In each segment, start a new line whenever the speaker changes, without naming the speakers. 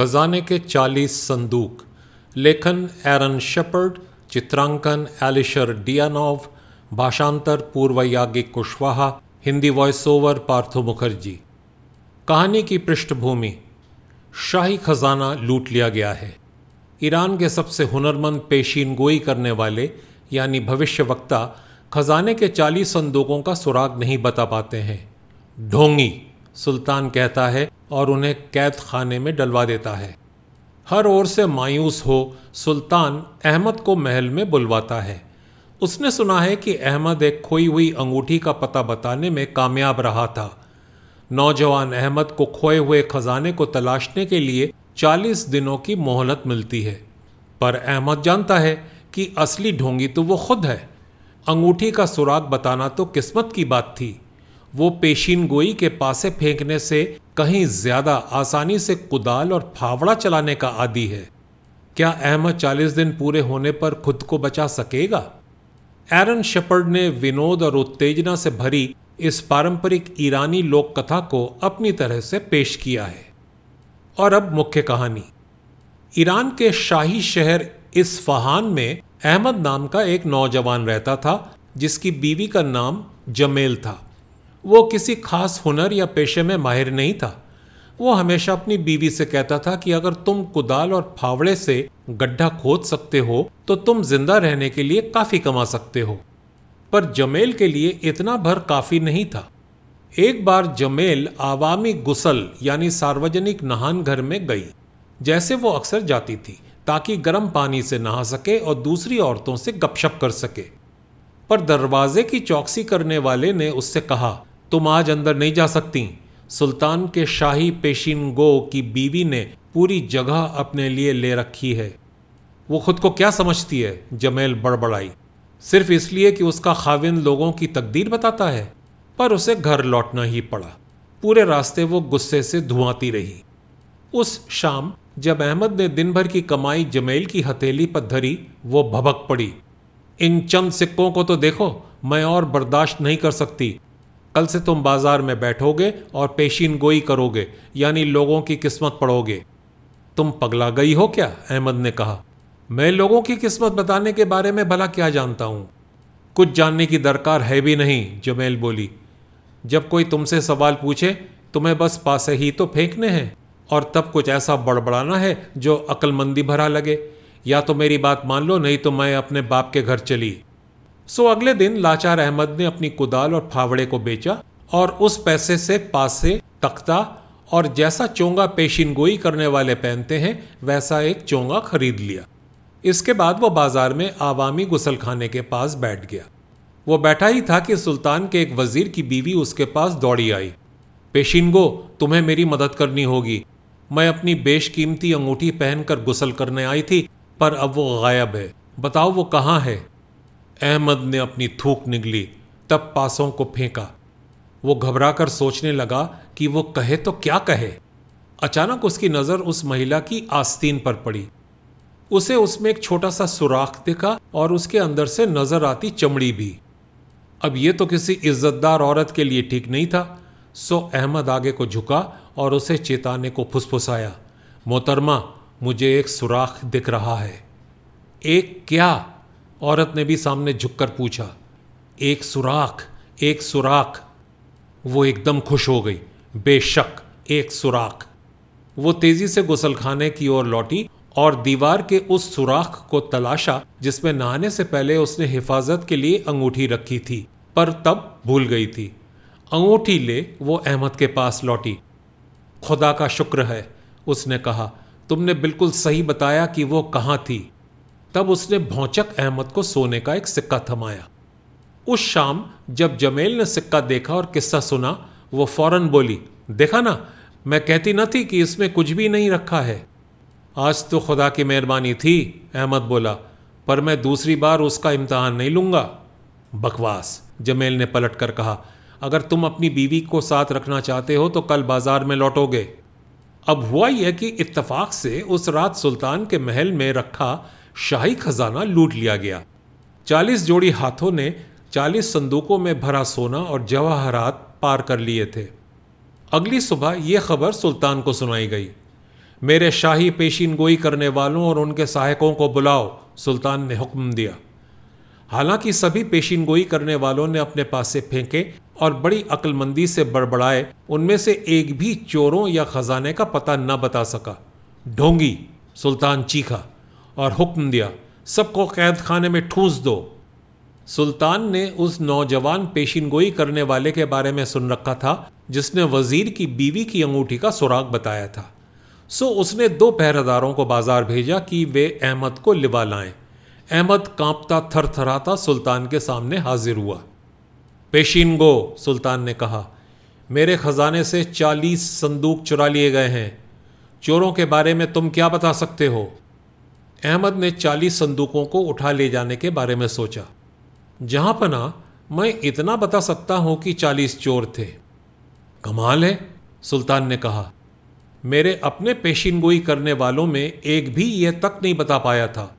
खजाने के 40 संदूक, लेखन एरन शेपर्ड, चित्रांकन एलिशर डियानोव, भाषांतर पूर्व याज्ञिक कुशवाहा, हिंदी वॉइस ओवर पार्थो मुखर्जी। कहानी की पृष्ठभूमि, शाही खजाना लूट लिया गया है। ईरान के सबसे हुनरमंद पेशीन गोई करने वाले, यानी भविष्य वक्ता खजाने के चालीस संदूकों का सुराग नहीं बता पाते हैं। ढोंगी, सुल्तान कहता है और उन्हें कैद खाने में डलवा देता है। हर ओर से मायूस हो, सुल्तान अहमद को महल में बुलवाता है। उसने सुना है कि अहमद एक खोई हुई अंगूठी का पता बताने में कामयाब रहा था। नौजवान अहमद को खोए हुए खजाने को तलाशने के लिए चालीस दिनों की मोहलत मिलती है। पर अहमद जानता है कि असली ढोंगी तो वो खुद है। अंगूठी का सुराग बताना तो किस्मत की बात थी। वो पेशीन गोई के पासे फेंकने से कहीं ज़्यादा आसानी से कुदाल और फावड़ा चलाने का आदि है। क्या अहमद चालीस दिन पूरे होने पर खुद को बचा सकेगा? एरन शेपर्ड ने विनोद और उत्तेजना से भरी इस पारंपरिक ईरानी लोक कथा को अपनी तरह से पेश किया है। और अब मुख्य कहानी। ईरान के शाही शहर इस फहान में अहमद नाम का एक नौजवान रहता था, जिसकी बीवी का नाम जमेल था। वो किसी खास हुनर या पेशे में माहिर नहीं था। वो हमेशा अपनी बीवी से कहता था कि अगर तुम कुदाल और फावड़े से गड्ढा खोद सकते हो तो तुम ज़िंदा रहने के लिए काफ़ी कमा सकते हो। पर जमेल के लिए इतना भर काफ़ी नहीं था। एक बार जमेल आवामी गुसल यानी सार्वजनिक नहान घर में गई, जैसे वो अक्सर जाती थी, ताकि गर्म पानी से नहा सके और दूसरी औरतों से गपशप कर सके। पर दरवाजे की चौकसी करने वाले ने उससे कहा तुम आज अंदर नहीं जा सकती। सुल्तान के शाही पेशिन गो की बीवी ने पूरी जगह अपने लिए ले रखी है। वो खुद को क्या समझती है? जमेल बड़बड़ाई। सिर्फ़ इसलिए कि उसका खाविन लोगों की तकदीर बताता है। पर उसे घर लौटना ही पड़ा। पूरे रास्ते वो गुस्से से धुआती रही। उस शाम, जब अहमद ने दिन भर की कमाई जमेल की हथेली पर धरी, वो भबक पड़ी। इन चंद सिक्कों को तो देखो, मैं और बर्दाश्त नहीं कर सकती। कल से तुम बाज़ार में बैठोगे और पेशीन गोई करोगे, यानी लोगों की किस्मत पढ़ोगे। तुम पगला गई हो क्या? अहमद ने कहा। मैं लोगों की किस्मत बताने के बारे में भला क्या जानता हूँ? कुछ जानने की दरकार है भी नहीं, जमेल बोली। जब कोई तुमसे सवाल पूछे, तुम्हें बस पासे ही तो फेंकने हैं, और तब कुछ ऐसा बड़बड़ाना है जो अक्लमंदी भरा लगे। या तो मेरी बात मान लो, नहीं तो मैं अपने बाप के घर चली। सो अगले दिन लाचार अहमद ने अपनी कुदाल और फावड़े को बेचा और उस पैसे से पासे, तख्ता और जैसा चोंगा पेशिन गोई करने वाले पहनते हैं, वैसा एक चोंगा खरीद लिया। इसके बाद वो बाज़ार में आवामी गुसल खाने के पास बैठ गया। वो बैठा ही था कि सुल्तान के एक वज़ीर की बीवी उसके पास दौड़ी आई। पेशिनगो तुम्हें मेरी मदद करनी होगी। मैं अपनी बेशकीमती अंगूठी पहनकर गुसल करने आई थी, पर अब वो गायब है। बताओ वो कहाँ है? अहमद ने अपनी थूक निगली, तब पासों को फेंका। वो घबराकर सोचने लगा कि वो कहे तो क्या कहे। अचानक उसकी नज़र उस महिला की आस्तीन पर पड़ी। उसे उसमें एक छोटा सा सुराख दिखा और उसके अंदर से नज़र आती चमड़ी भी। अब ये तो किसी इज्जतदार औरत के लिए ठीक नहीं था। सो अहमद आगे को झुका और उसे चेताने को फुसफुसाया, मोहतरमा, मुझे एक सुराख दिख रहा है। एक क्या? औरत ने भी सामने झुककर पूछा, एक सुराख एक सुराख. वो एकदम खुश हो गई, बेशक, एक सुराख. वो तेज़ी से गुसलखाने की ओर लौटी और दीवार के उस सुराख को तलाशा, जिसमें नहाने से पहले उसने हिफाजत के लिए अंगूठी रखी थी, पर तब भूल गई थी। अंगूठी ले वो अहमद के पास लौटी। खुदा का शुक्र है, उसने कहा, तुमने बिल्कुल सही बताया कि वो कहाँ थी। तब उसने भौचक अहमद को सोने का एक सिक्का थमाया। उस शाम जब जमेल ने सिक्का देखा और किस्सा सुना, वो फ़ौरन बोली, देखा ना, मैं कहती न थी कि इसमें कुछ भी नहीं रखा है। आज तो खुदा की मेहरबानी थी, अहमद बोला, पर मैं दूसरी बार उसका इम्तहान नहीं लूँगा। बकवास, जमेल ने पलट कर कहा, अगर तुम अपनी बीवी को साथ रखना चाहते हो तो कल बाज़ार में लौटोगे। अब हुआ यह कि इत्तफाक से उस रात सुल्तान के महल में रखा शाही खजाना लूट लिया गया। चालीस जोड़ी हाथों ने चालीस संदूकों में भरा सोना और जवाहरात पार कर लिए थे। अगली सुबह यह खबर सुल्तान को सुनाई गई। मेरे शाही पेशीन गोई करने वालों और उनके सहायकों को बुलाओ, सुल्तान ने हुक्म दिया। हालाँकि सभी पेशीन गोई करने वालों ने अपने पास से फेंके और बड़ी अक्लमंदी से बड़बड़ाए, उनमें से एक भी चोरों या खजाने का पता न बता सका। ढोंगी, सुल्तान चीखा। और हुक्म दिया, सबको कैद खाने में ठूस दो। सुल्तान ने उस नौजवान पेशिन गोई करने वाले के बारे में सुन रखा था, जिसने वज़ीर की बीवी की अंगूठी का सुराग बताया था। सो उसने दो पहरेदारों को बाज़ार भेजा कि वे अहमद को लिवा लाएँ। अहमद कांपता, थरथराता सुल्तान के सामने हाजिर हुआ। पेशीन गो सुल्तान ने कहा, मेरे खजाने से चालीस संदूक चुरा लिए गए हैं। चोरों के बारे में तुम क्या बता सकते हो? अहमद ने चालीस संदूकों को उठा ले जाने के बारे में सोचा। जहाँ पना मैं इतना बता सकता हूँ कि चालीस चोर थे। कमाल है, सुल्तान ने कहा। मेरे अपने पेशिनगोई करने वालों में एक भी यह तक नहीं बता पाया था।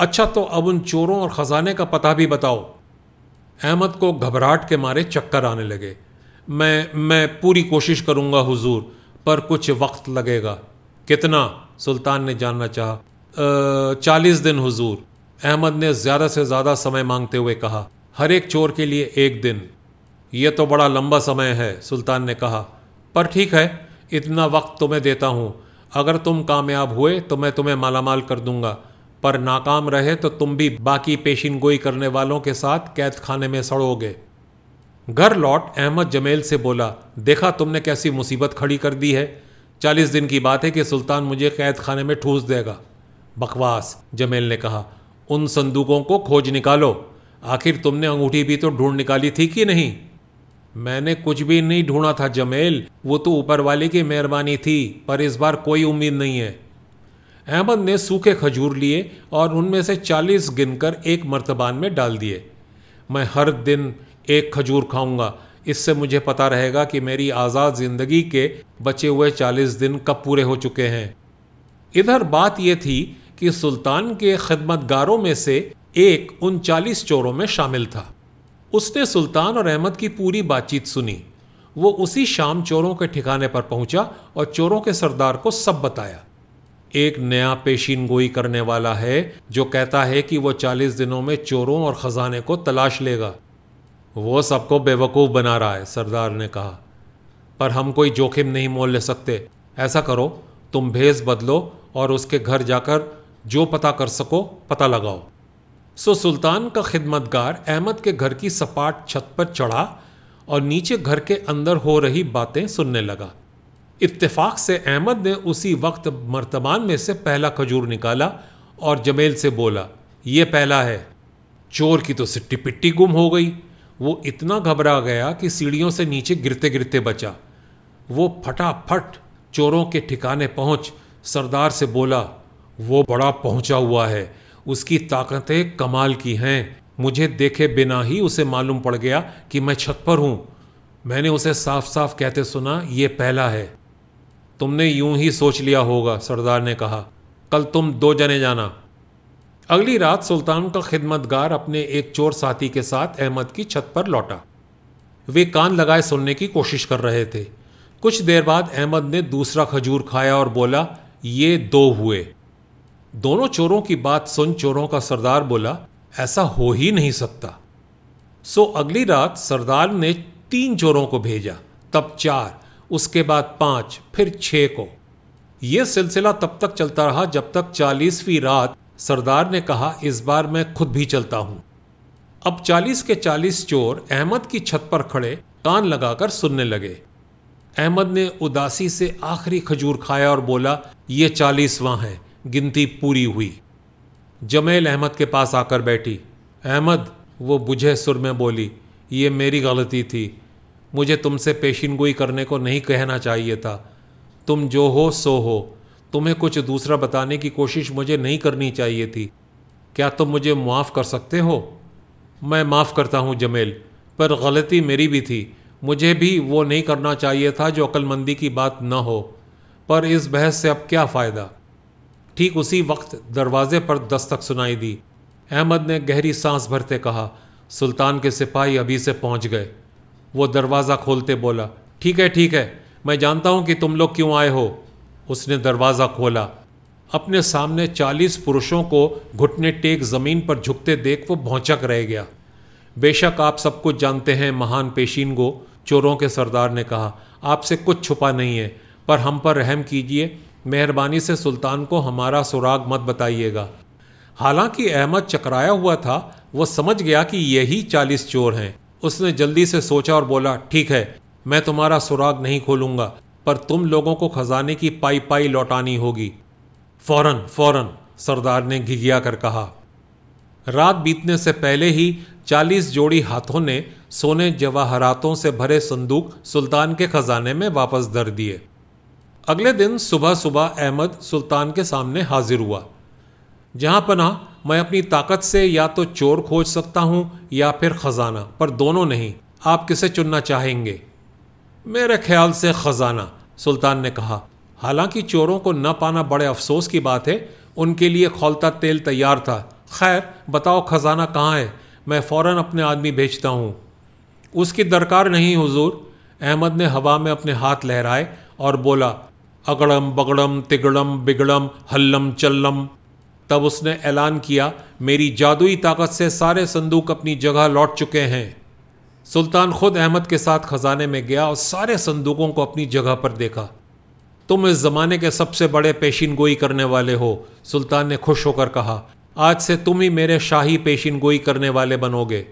अच्छा तो अब उन चोरों और ख़जाने का पता भी बताओ। अहमद को घबराहट के मारे चक्कर आने लगे। मैं मैं पूरी कोशिश करूँगा, हुजूर, पर कुछ वक्त लगेगा। कितना, सुल्तान ने जानना चाहा। चालीस दिन हुजूर। अहमद ने ज़्यादा से ज़्यादा समय मांगते हुए कहा, हर एक चोर के लिए एक दिन। यह तो बड़ा लंबा समय है, सुल्तान ने कहा। पर ठीक है, इतना वक्त तुम्हें देता हूँ। अगर तुम कामयाब हुए तो मैं तुम्हें मालामाल कर दूँगा। पर नाकाम रहे तो तुम भी बाकी पेशिन गोई करने वालों के साथ कैद खाने में सड़ोगे। घर लौट अहमद जमेल से बोला, देखा तुमने कैसी मुसीबत खड़ी कर दी है? चालीस दिन की बात है कि सुल्तान मुझे कैद खाने में ठूस देगा। बकवास, जमेल ने कहा, उन संदूकों को खोज निकालो। आखिर तुमने अंगूठी भी तो ढूंढ निकाली थी कि नहीं? मैंने कुछ भी नहीं ढूंढा था, जमेल। वो तो ऊपर वाले की मेहरबानी थी, पर इस बार कोई उम्मीद नहीं है। अहमद ने सूखे खजूर लिए और उनमें से चालीस गिनकर एक मर्तबान में डाल दिए। मैं हर दिन एक खजूर खाऊँगा। इससे मुझे पता रहेगा कि मेरी आज़ाद ज़िंदगी के बचे हुए चालीस दिन कब पूरे हो चुके हैं। इधर बात यह थी कि सुल्तान के खदमतगारों में से एक उन चालीस चोरों में शामिल था। उसने सुल्तान और अहमद की पूरी बातचीत सुनी। वो उसी शाम चोरों के ठिकाने पर पहुँचा और चोरों के सरदार को सब बताया। एक नया पेशीन गोई करने वाला है जो कहता है कि वो चालीस दिनों में चोरों और ख़जाने को तलाश लेगा। वो सबको बेवकूफ़ बना रहा है, सरदार ने कहा। पर हम कोई जोखिम नहीं मोल ले सकते। ऐसा करो, तुम भेज बदलो और उसके घर जाकर जो पता कर सको, पता लगाओ। सो सुल्तान का खिदमतगार अहमद के घर की सपाट छत पर चढ़ा और नीचे घर के अंदर हो रही बातें सुनने लगा। इत्तेफाक से अहमद ने उसी वक्त मर्तबान में से पहला खजूर निकाला और जमेल से बोला, ये पहला है। चोर की तो सिट्टी पिट्टी गुम हो गई। वो इतना घबरा गया कि सीढ़ियों से नीचे गिरते गिरते बचा। वो फटाफट चोरों के ठिकाने पहुँच, सरदार से बोला वो बड़ा पहुँचा हुआ है। उसकी ताकतें कमाल की हैं। मुझे देखे बिना ही उसे मालूम पड़ गया कि मैं छत पर हूँ। मैंने उसे साफ़ साफ़ कहते सुना, ये पहला है। तुमने यूँ ही सोच लिया होगा, सरदार ने कहा। कल तुम दो जने जाना। अगली रात सुल्तान का खिदमतगार अपने एक चोर साथी के साथ अहमद की छत पर लौटा। वे कान लगाए सुनने की कोशिश कर रहे थे। कुछ देर बाद अहमद ने दूसरा खजूर खाया और बोला, ये दो हुए। दोनों चोरों की बात सुन चोरों का सरदार बोला, ऐसा हो ही नहीं सकता। सो अगली रात सरदार ने तीन चोरों को भेजा, तब चार, उसके बाद पाँच, फिर छह को। यह सिलसिला तब तक चलता रहा जब तक चालीसवीं रात सरदार ने कहा, इस बार मैं खुद भी चलता हूँ। अब चालीस के चालीस चोर अहमद की छत पर खड़े, कान लगाकर सुनने लगे। अहमद ने उदासी से आखिरी खजूर खाया और बोला, ये चालीसवां है। गिनती पूरी हुई। जमेल अहमद के पास आकर बैठी। अहमद, वो बुझे सुर में बोली, ये मेरी गलती थी। मुझे तुमसे पेशिनगोई करने को नहीं कहना चाहिए था। तुम जो हो, सो हो। तुम्हें कुछ दूसरा बताने की कोशिश मुझे नहीं करनी चाहिए थी। क्या तुम मुझे माफ़ कर सकते हो? मैं माफ़ करता हूँ जमेल, पर गलती मेरी भी थी। मुझे भी वो नहीं करना चाहिए था जो अक्लमंदी की बात न हो। पर इस बहस से अब क्या फ़ायदा? ठीक उसी वक्त दरवाजे पर दस्तक सुनाई दी। अहमद ने गहरी सांस भरते कहा, सुल्तान के सिपाही अभी से पहुँच गए। वो दरवाज़ा खोलते बोला, ठीक है ठीक है, मैं जानता हूँ कि तुम लोग क्यों आए हो। उसने दरवाज़ा खोला। अपने सामने चालीस पुरुषों को घुटने टेक ज़मीन पर झुकते देख वो भौचक रह गया। बेशक आप सब कुछ जानते हैं, महान पेशीन गो चोरों के सरदार ने कहा, आपसे कुछ छुपा नहीं है, पर हम पर रहम कीजिए मेहरबानी से सुल्तान को हमारा सुराग मत बताइएगा। हालाँकि अहमद चकराया हुआ था, वो समझ गया कि यही चालीस चोर हैं। उसने जल्दी से सोचा और बोला, ठीक है, मैं तुम्हारा सुराग नहीं खोलूँगा, पर तुम लोगों को खजाने की पाई पाई लौटानी होगी। फ़ौरन फ़ौरन, सरदार ने घिघिया कर कहा। रात बीतने से पहले ही चालीस जोड़ी हाथों ने सोने जवाहरातों से भरे संदूक सुल्तान के खजाने में वापस धर दिए। अगले दिन सुबह सुबह अहमद सुल्तान के सामने हाजिर हुआ। जहाँ पना मैं अपनी ताकत से या तो चोर खोज सकता हूँ या फिर खजाना, पर दोनों नहीं। आप किसे चुनना चाहेंगे? मेरे ख्याल से खजाना, सुल्तान ने कहा। हालाँकि चोरों को न पाना बड़े अफसोस की बात है। उनके लिए खोलता तेल तैयार था। खैर, बताओ खजाना कहाँ है? मैं फ़ौरन अपने आदमी भेजता हूँ। उसकी दरकार नहीं, हुजूर। अहमद ने हवा में अपने हाथ लहराए और बोला अगड़म बगड़म तिगड़म बिगड़म हल्लम चल्लम तब उसने ऐलान किया, मेरी जादुई ताकत से सारे संदूक अपनी जगह लौट चुके हैं। सुल्तान खुद अहमद के साथ खजाने में गया और सारे संदूकों को अपनी जगह पर देखा। तुम इस जमाने के सबसे बड़े पेशिन गोई करने वाले हो, सुल्तान ने खुश होकर कहा। आज से तुम ही मेरे शाही पेशिन गोई करने वाले बनोगे।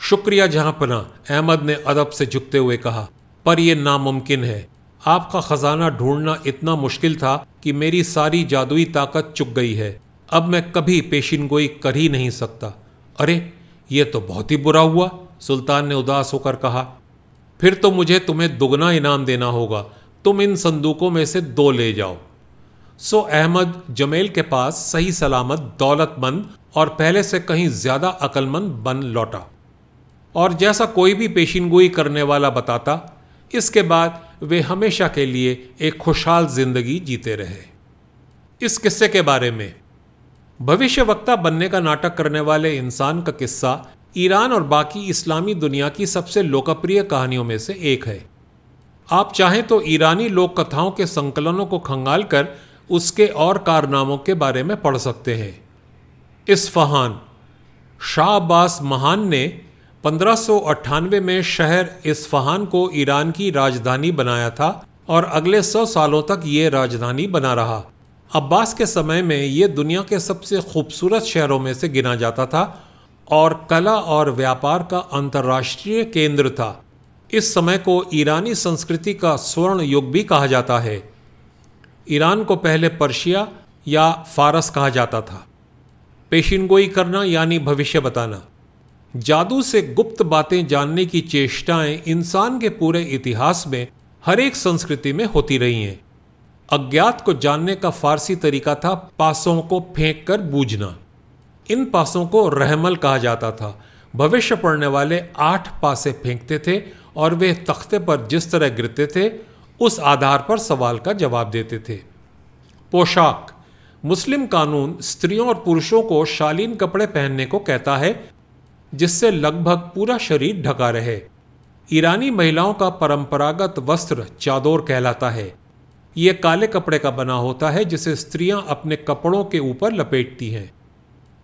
शुक्रिया जहांपना अहमद ने अदब से झुकते हुए कहा। पर यह नामुमकिन है। आपका खजाना ढूंढना इतना मुश्किल था कि मेरी सारी जादुई ताकत चुक गई है। अब मैं कभी पेशिन गोई कर ही नहीं सकता। अरे, ये तो बहुत ही बुरा हुआ, सुल्तान ने उदास होकर कहा। फिर तो मुझे तुम्हें दुगना इनाम देना होगा। तुम इन संदूकों में से दो ले जाओ। सो अहमद जमेल के पास सही सलामत, दौलतमंद और पहले से कहीं ज़्यादा अकलमंद बन लौटा। और जैसा कोई भी पेशिनगोई करने वाला बताता, इसके बाद वे हमेशा के लिए एक खुशहाल ज़िंदगी जीते रहे। इस किस्से के बारे में। भविष्य वक्ता बनने का नाटक करने वाले इंसान का किस्सा ईरान और बाकी इस्लामी दुनिया की सबसे लोकप्रिय कहानियों में से एक है। आप चाहें तो ईरानी लोक कथाओं के संकलनों को खंगाल कर उसके और कारनामों के बारे में पढ़ सकते हैं। इस्फहान शाह अब्बास महान ने पंद्रह में शहर इस्फहान को ईरान की राजधानी बनाया था और अगले सौ सालों तक ये राजधानी बना रहा। अब्बास के समय में ये दुनिया के सबसे खूबसूरत शहरों में से गिना जाता था और कला और व्यापार का अंतर्राष्ट्रीय केंद्र था। इस समय को ईरानी संस्कृति का स्वर्ण युग भी कहा जाता है। ईरान को पहले पर्शिया या फारस कहा जाता था। पेशिनगोई करना यानी भविष्य बताना। जादू से गुप्त बातें जानने की चेष्टाएँ इंसान के पूरे इतिहास में हर एक संस्कृति में होती रही हैं। अज्ञात को जानने का फारसी तरीका था पासों को फेंक कर बूझना। इन पासों को रहमल कहा जाता था। भविष्य पढ़ने वाले आठ पासे फेंकते थे और वे तख्ते पर जिस तरह गिरते थे, उस आधार पर सवाल का जवाब देते थे। पोशाक। मुस्लिम कानून स्त्रियों और पुरुषों को शालीन कपड़े पहनने को कहता है जिससे लगभग पूरा शरीर ढका रहे। ईरानी महिलाओं का परंपरागत वस्त्र चादोर कहलाता है। ये काले कपड़े का बना होता है, जिसे स्त्रियाँ अपने कपड़ों के ऊपर लपेटती हैं।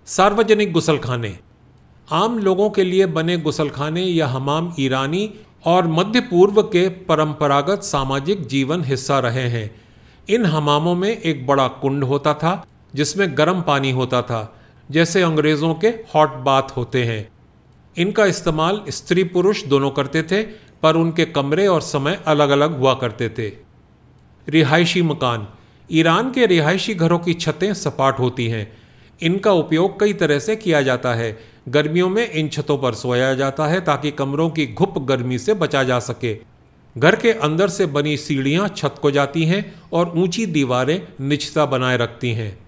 सार्वजनिक गुसलखाने। आम लोगों के लिए बने गुसलखाने या हमाम ईरानी और मध्य पूर्व के परंपरागत सामाजिक जीवन हिस्सा रहे हैं। इन हमामों में एक बड़ा कुंड होता था, जिसमें गर्म पानी होता था। जैसे अंग्रेज़ों के हॉट बाथ होते हैं। इनका इस्तेमाल स्त्री पुरुष दोनों करते थे, पर उनके कमरे और समय अलग अलग हुआ करते थे। रिहायशी मकान। ईरान के रिहायशी घरों की छतें सपाट होती हैं। इनका उपयोग कई तरह से किया जाता है। गर्मियों में इन छतों पर सोया जाता है ताकि कमरों की घुप गर्मी से बचा जा सके। घर के अंदर से बनी सीढ़ियाँ छत को जाती हैं और ऊँची दीवारें निचता बनाए रखती हैं।